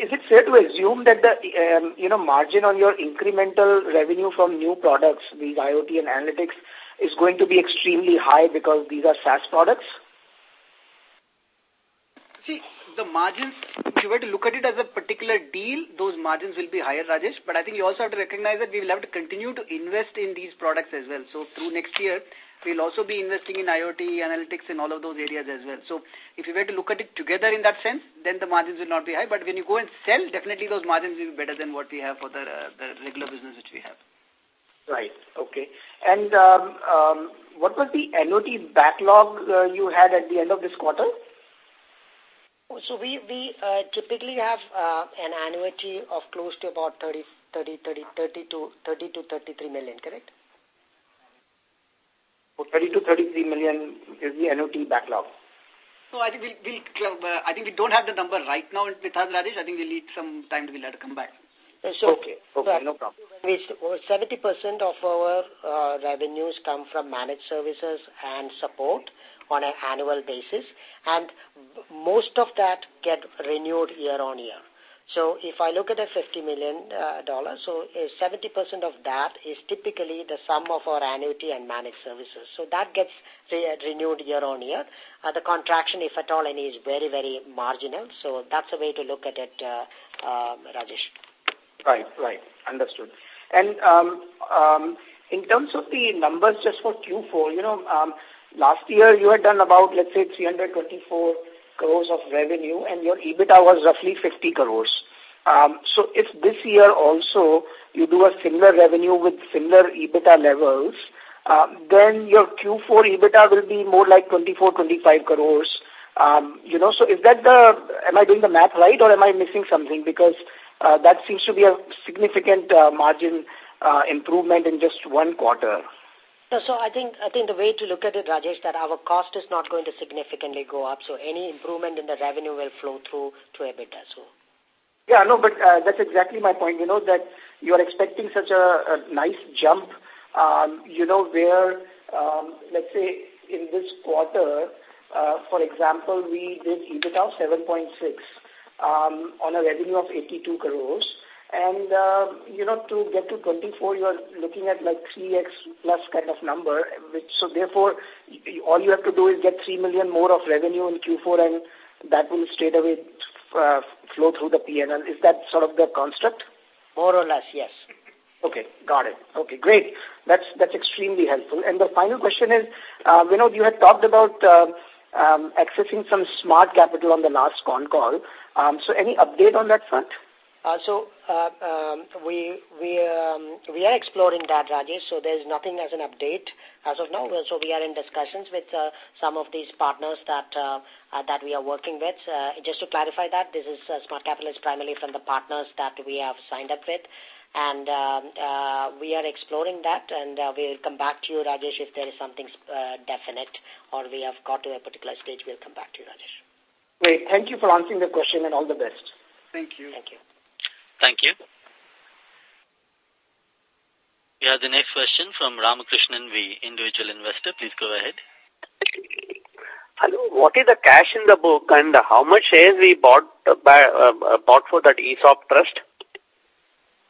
is it fair to assume that the, um, you know, margin on your incremental revenue from new products, these IoT and analytics, is going to be extremely high because these are SaaS products? See, the margins, if you were to look at it as a particular deal, those margins will be higher, Rajesh. But I think you also have to recognize that we will have to continue to invest in these products as well. So through next year, we'll also be investing in IoT, analytics, in all of those areas as well. So if you were to look at it together in that sense, then the margins will not be high. But when you go and sell, definitely those margins will be better than what we have for the, uh, the regular business which we have. Right. Okay. And um, um, what was the annuity backlog uh, you had at the end of this quarter? So we, we uh, typically have uh, an annuity of close to about 30, 30, 30, 30 to 30 to 33 million, correct? 30 to 33 million is the annuity backlog. So I think we'll, we'll uh, I think we don't have the number right now with us, Rajesh. I think we'll need some time to be able to come back. So, okay, okay, no problem. 70% of our uh, revenues come from managed services and support on an annual basis, and most of that get renewed year on year. So if I look at a $50 million, uh, so 70% uh, of that is typically the sum of our annuity and managed services. So that gets re renewed year on year. Uh, the contraction, if at all any, is very, very marginal. So that's a way to look at it, uh, uh, Rajesh. Right, right. Understood. And um, um, in terms of the numbers just for Q4, you know, um, last year you had done about, let's say, 324 crores of revenue and your EBITDA was roughly 50 crores. Um, so if this year also you do a similar revenue with similar EBITDA levels, um, then your Q4 EBITDA will be more like 24, 25 crores. Um, you know, so is that the, am I doing the math right or am I missing something? Because uh, that seems to be a significant uh, margin uh, improvement in just one quarter. No, so I think I think the way to look at it, Rajesh, that our cost is not going to significantly go up. So any improvement in the revenue will flow through to EBITDA. So. Yeah, no, but uh, that's exactly my point. You know that you are expecting such a, a nice jump. Um, you know where, um, let's say, in this quarter, uh, for example, we did EBITDA of 7.6 um, on a revenue of 82 crores. And, uh, you know, to get to 24, you are looking at like 3x plus kind of number, which, so therefore, all you have to do is get 3 million more of revenue in Q4 and that will straight away uh, flow through the PNL. Is that sort of the construct? More or less, yes. Okay, got it. Okay, great. That's that's extremely helpful. And the final question is, uh, you know, you had talked about uh, um, accessing some smart capital on the last con call. Um, so any update on that front? Uh, so uh, um, we we um, we are exploring that, Rajesh. So there's nothing as an update as of now. So we are in discussions with uh, some of these partners that uh, uh, that we are working with. Uh, just to clarify that, this is uh, Smart Capital is primarily from the partners that we have signed up with, and um, uh, we are exploring that. And uh, we will come back to you, Rajesh, if there is something uh, definite or we have got to a particular stage. We'll come back to you, Rajesh. Great. Thank you for answering the question and all the best. Thank you. Thank you. Thank you. We have the next question from Ramakrishnan V, individual investor. Please go ahead. Hello. What is the cash in the book and how much shares we bought uh, by, uh, bought for that ESOP trust?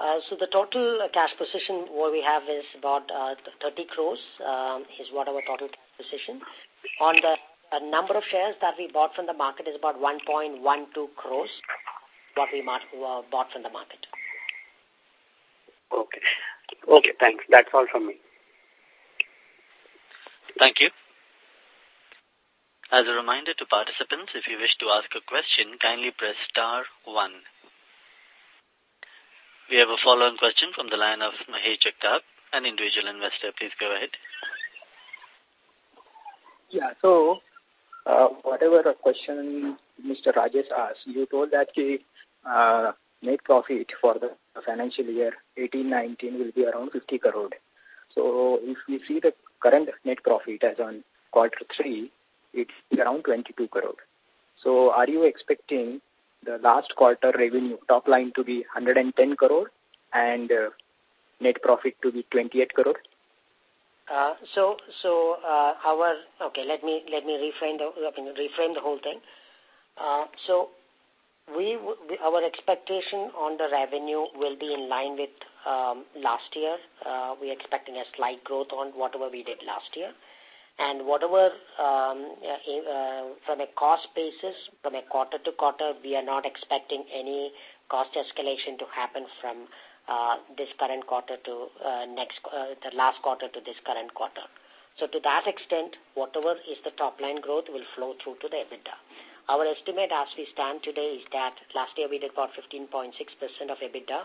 Uh, so the total cash position what we have is about uh, 30 crores um, is what our total cash position. On the uh, number of shares that we bought from the market is about 1.12 crores what we uh, bought from the market. Okay. Okay, thanks. That's all from me. Thank you. As a reminder to participants, if you wish to ask a question, kindly press star one. We have a follow-on question from the line of Mahesh Jagtap, an individual investor. Please go ahead. Yeah, so uh, whatever question Mr. Rajesh asked, you told that he, uh, net profit for the financial year 18-19 will be around 50 crore. So if we see the current net profit as on quarter three, it's around 22 crore. So are you expecting the last quarter revenue top line to be 110 crore and uh, net profit to be 28 crore? Uh, so, so uh, our okay. Let me let me reframe the I mean, reframe the whole thing. Uh, so, we, our expectation on the revenue will be in line with um, last year. Uh, we're expecting a slight growth on whatever we did last year. And whatever um, uh, uh, from a cost basis, from a quarter to quarter, we are not expecting any cost escalation to happen from uh, this current quarter to uh, next, uh, the last quarter to this current quarter. So to that extent, whatever is the top line growth will flow through to the EBITDA. Our estimate as we stand today is that last year we did about 15.6% of EBITDA.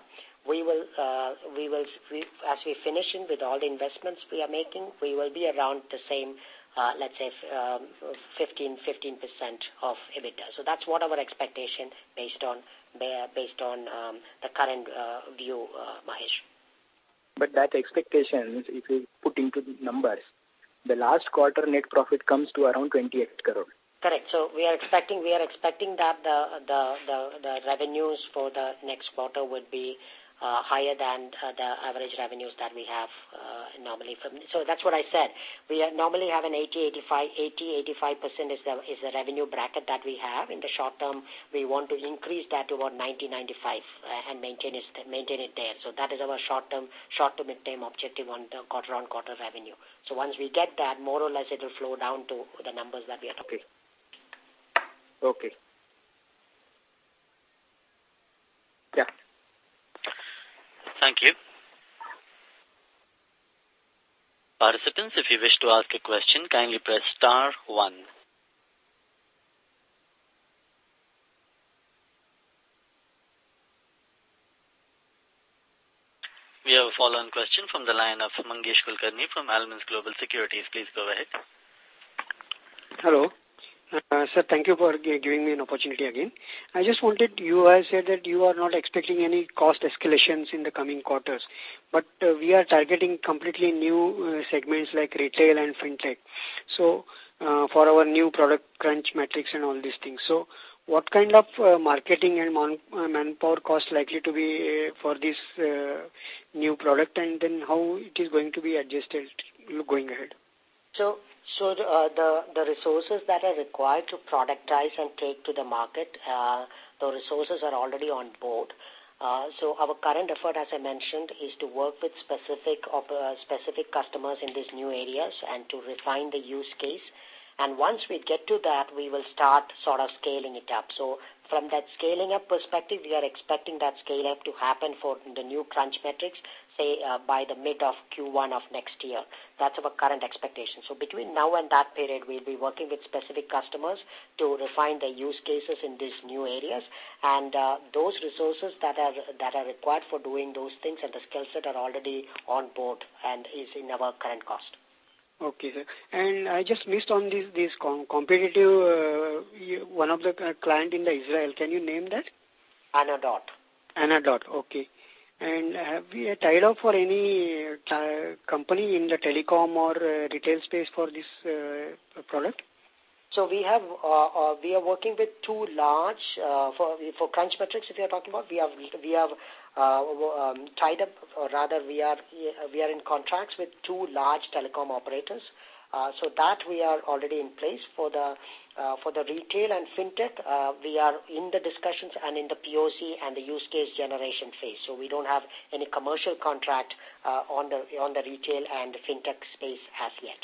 We will, uh, we will, we, as we finish in with all the investments we are making, we will be around the same, uh, let's say, um, 15, 15% of EBITDA. So that's what our expectation based on, based on um, the current uh, view, uh, Mahesh. But that expectations, if you put into numbers, the last quarter net profit comes to around 28 crore. Correct. So we are expecting we are expecting that the the the, the revenues for the next quarter would be uh, higher than uh, the average revenues that we have uh, normally from. So that's what I said. We normally have an 80, 85, 80, 85 percent is the is the revenue bracket that we have. In the short term, we want to increase that to about 90, 95 uh, and maintain it maintain it there. So that is our short term short to mid term objective on the quarter on quarter revenue. So once we get that, more or less it will flow down to the numbers that we are talking. Okay. Okay. Yeah. Thank you. Participants, if you wish to ask a question, kindly press star one. We have a follow-on question from the line of Mangesh Kulkarni from Almondz Global Securities. Please go ahead. Hello. Uh, sir, thank you for giving me an opportunity again. I just wanted, you have said that you are not expecting any cost escalations in the coming quarters, but uh, we are targeting completely new uh, segments like retail and fintech. So, uh, for our new product crunch metrics and all these things. So, what kind of uh, marketing and man, uh, manpower cost likely to be uh, for this uh, new product and then how it is going to be adjusted going ahead? So, so uh, the, the resources that are required to productize and take to the market, uh, the resources are already on board. Uh, so our current effort, as I mentioned, is to work with specific uh, specific customers in these new areas and to refine the use case And once we get to that, we will start sort of scaling it up. So from that scaling up perspective, we are expecting that scale up to happen for the new crunch metrics, say uh, by the mid of Q1 of next year. That's our current expectation. So between now and that period, we'll be working with specific customers to refine the use cases in these new areas. And uh, those resources that are that are required for doing those things and the skill set are already on board and is in our current cost. Okay, sir. And I just missed on this this com competitive uh, one of the uh, client in the Israel. Can you name that? Anodot. Anodot. Okay. And have we tied up for any uh, company in the telecom or uh, retail space for this uh, product? So we have uh, uh, we are working with two large uh, for for Crunch Metrics. If you are talking about, we have we have um, tied up, or rather, we are we are in contracts with two large telecom operators. Uh, so that we are already in place for the uh, for the retail and fintech. Uh, we are in the discussions and in the POC and the use case generation phase. So we don't have any commercial contract uh, on the on the retail and fintech space as yet.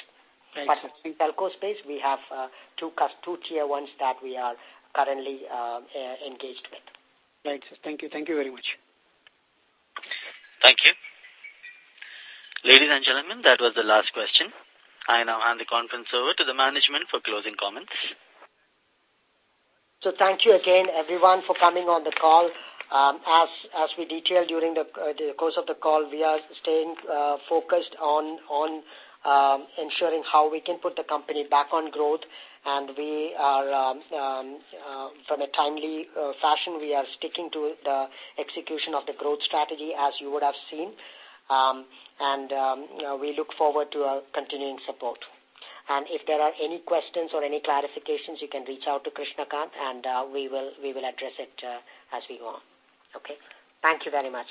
Right, but in telco space, we have uh, two two tier ones that we are currently uh, uh, engaged with. Right. Thank you. Thank you very much. Thank you. Ladies and gentlemen, that was the last question. I now hand the conference over to the management for closing comments. So thank you again, everyone, for coming on the call. Um, as as we detailed during the, uh, the course of the call, we are staying uh, focused on on um, ensuring how we can put the company back on growth, and we are um, um, uh, from a timely uh, fashion. We are sticking to the execution of the growth strategy, as you would have seen, um, and um, uh, we look forward to a continuing support. And if there are any questions or any clarifications, you can reach out to Krishnakant, and uh, we will we will address it uh, as we go on. Okay. Thank you very much.